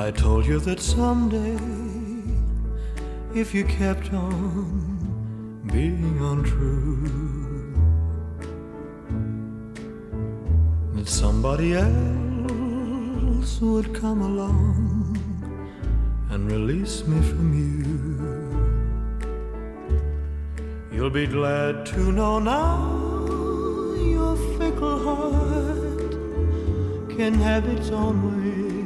I told you that someday, if you kept on being untrue, that somebody else would come along and release me from you. You'll be glad to know now your fickle heart can have its own way.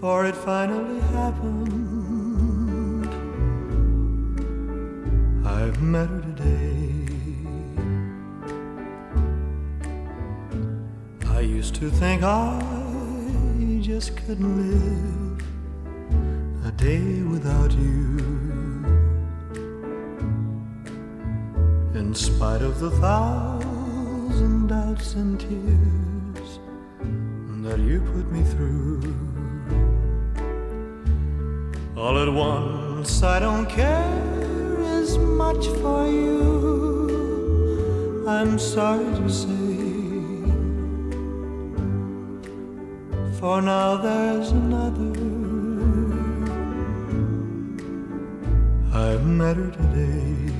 For it finally happened. I've met her today. I used to think I just couldn't live a day without you. In spite of the thousand doubts and tears that you put me through. All at once, I don't care as much for you. I'm sorry to say. For now there's another. I've met her today.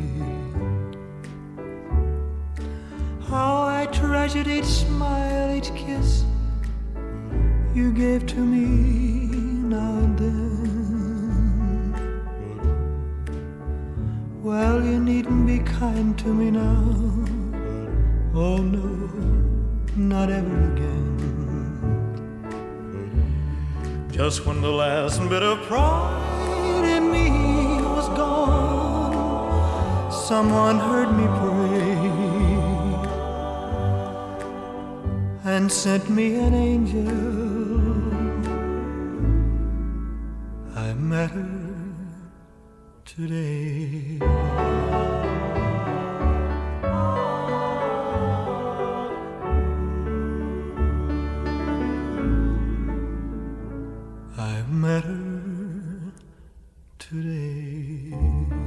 How I treasured each smile, each kiss you gave to me now and then. Well, you needn't be kind to me now. Oh no, not ever again. Just when the last bit of pride in me was gone, someone heard me pray and sent me an angel. I met her today. I met her today.